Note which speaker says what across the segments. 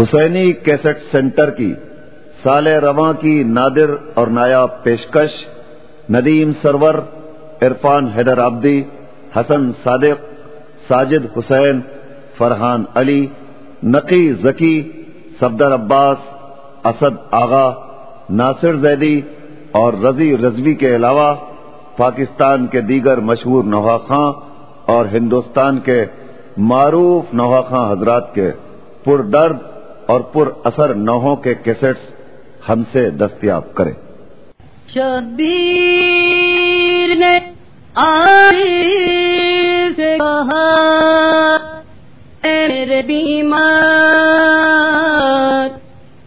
Speaker 1: حسینی cassette centre کی، سال رواں کی نادر اور نایاب پیشکش، ندیم سرور، عرفان حیدر آبدی حسن صادق، ساجد حسین، فرحان علی، نقی ذکی صفدر عباس، اسد آغا، ناصر زیدی اور رضی رضوی کے علاوہ پاکستان کے دیگر مشہور نوحا خاں اور ہندوستان کے معروف نوحا خاں حضرات کے پر درد اور پر اثر نوحوں کے کیسٹس ہم سے دستیاب کریں۔
Speaker 2: شبیر نے آئی سے کہا اے میرے بیمار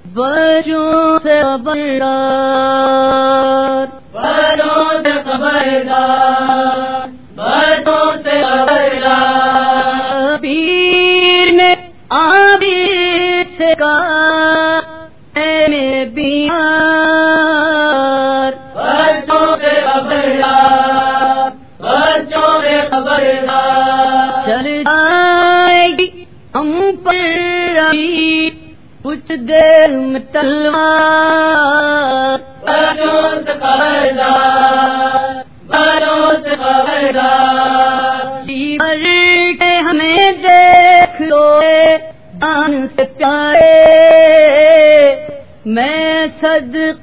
Speaker 2: بجوں سے خبردار۔
Speaker 3: بڑوں سے خبردار۔
Speaker 2: کہا اے بیمار
Speaker 3: بچوں سے خبردار بچوں سے خبردار۔
Speaker 2: چل جائے گی ہم پر ابھی کچھ دیر میں تلوار
Speaker 3: بڑوں سے خبردار۔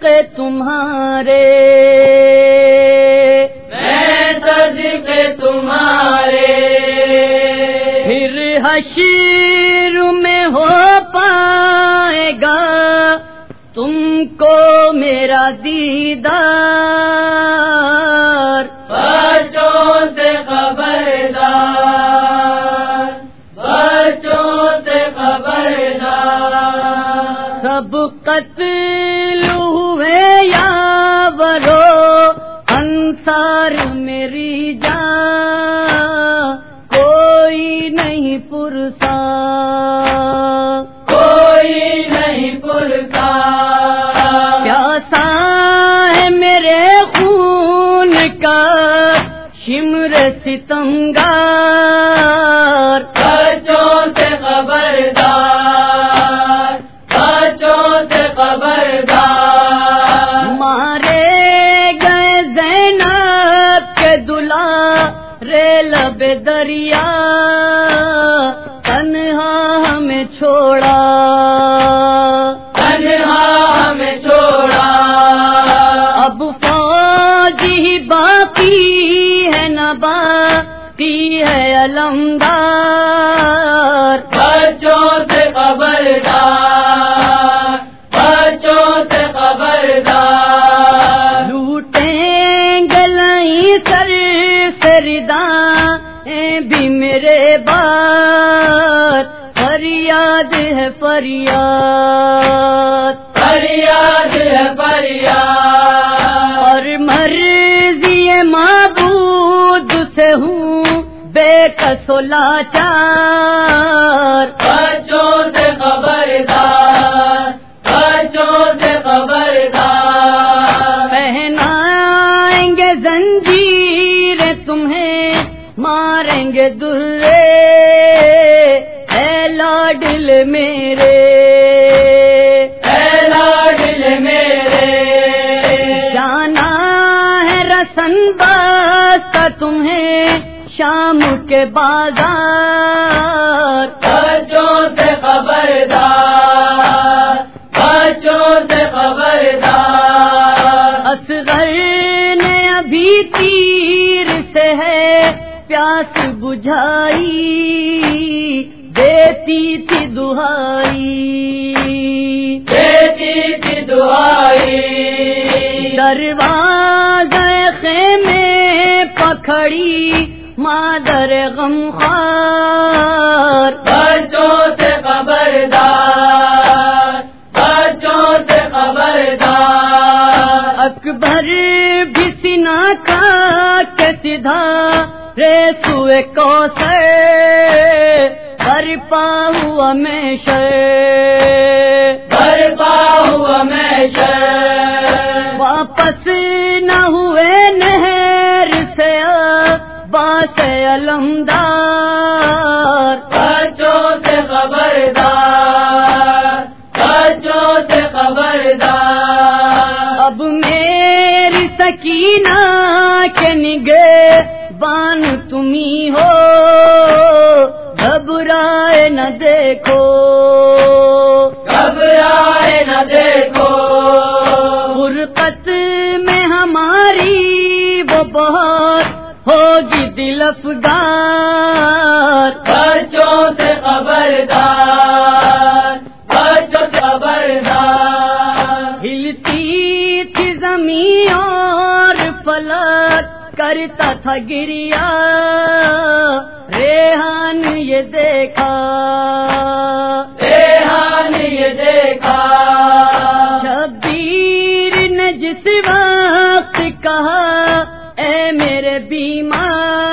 Speaker 2: صدقے تمہارے۔
Speaker 3: میں صدقے تمہارے۔
Speaker 2: پھر حشر میں ہو پائے گا تم کو میرا دیدار۔
Speaker 3: بچوں سے خبردار بچوں سے خبردار۔
Speaker 2: سب قتل یا برو انصار میری جان کوئی نہیں پرسا
Speaker 3: کوئی نہیں پلتا
Speaker 2: پیاسا ہے میرے خون کا شمر ستمگار
Speaker 3: بچوں سے خبردار
Speaker 2: لب دریا تنہا ہمیں چھوڑا۔
Speaker 3: تنہا ہمیں چھوڑا۔
Speaker 2: اب فوج ہی باقی ہے نہ باقی ہے علمدار۔
Speaker 3: بچوں
Speaker 2: سردا بھی میرے بات فریاد ہے فریاد۔
Speaker 3: فریاد ہے فریاد۔
Speaker 2: اور مرضی معبود سے ہوں بے کسو لاچار۔ ماریں گے درے اے لاڈل میرے۔
Speaker 3: اے لاڈل میرے۔
Speaker 2: جانا ہے رسن باستا تمہیں شام کے بازار۔
Speaker 3: بچوں سے خبردار بچوں سے خبردار۔
Speaker 2: اصغر نے ابھی تیر سے ہے پیاس بجھائی دیتی تھی دہائی۔
Speaker 3: بیٹی کی دعائی
Speaker 2: دروازہ خیمے پکڑی مادر غمخوار۔
Speaker 3: بچوں سے خبردار بچوں سے خبردار۔
Speaker 2: اکبر بھی سنا کا کے ریسوئے کو سر ہوا میں شر۔
Speaker 3: برپا ہوا میں شر۔
Speaker 2: واپس نہ ہوئے نہر سے بات علمدار۔
Speaker 3: بچوں سے خبردار بچوں سے خبردار۔
Speaker 2: اب میری سکینہ کے نگے بان تمہیں ہو گھبرائے نہ دیکھو۔
Speaker 3: گھبرائے نہ دیکھو۔
Speaker 2: فرقت میں ہماری وہ بہت ہوگی دل افگار۔
Speaker 3: بچوں سے خبردار۔
Speaker 2: کرتا تھا گریا۔ ریحان یہ دیکھا۔
Speaker 3: ریحان یہ دیکھا۔
Speaker 2: شبیر نے جس وقت کہا اے میرے بیمار